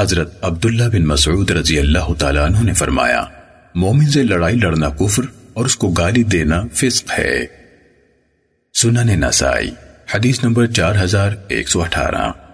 حضرت عبداللہ بن مسعود رضی اللہ تعالیٰ عنہ نے فرمایا، مومن سے لڑائی لڑنا کفر اور اس کو گالی دینا فسق ہے۔ سنن نسائی، حدیث نمبر چار ہزار ایک سو اٹھارہ۔